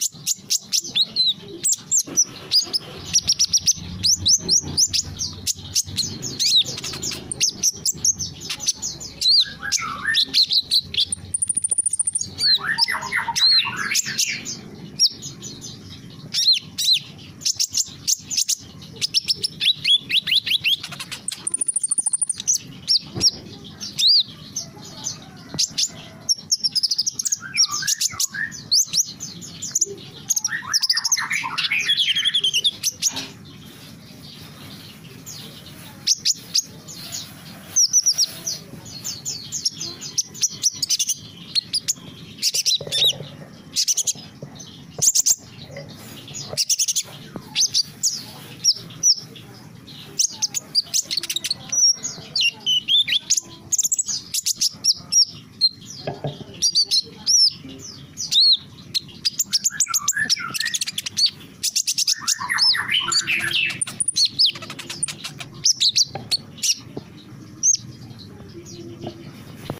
¡Gracias es lo Gracias.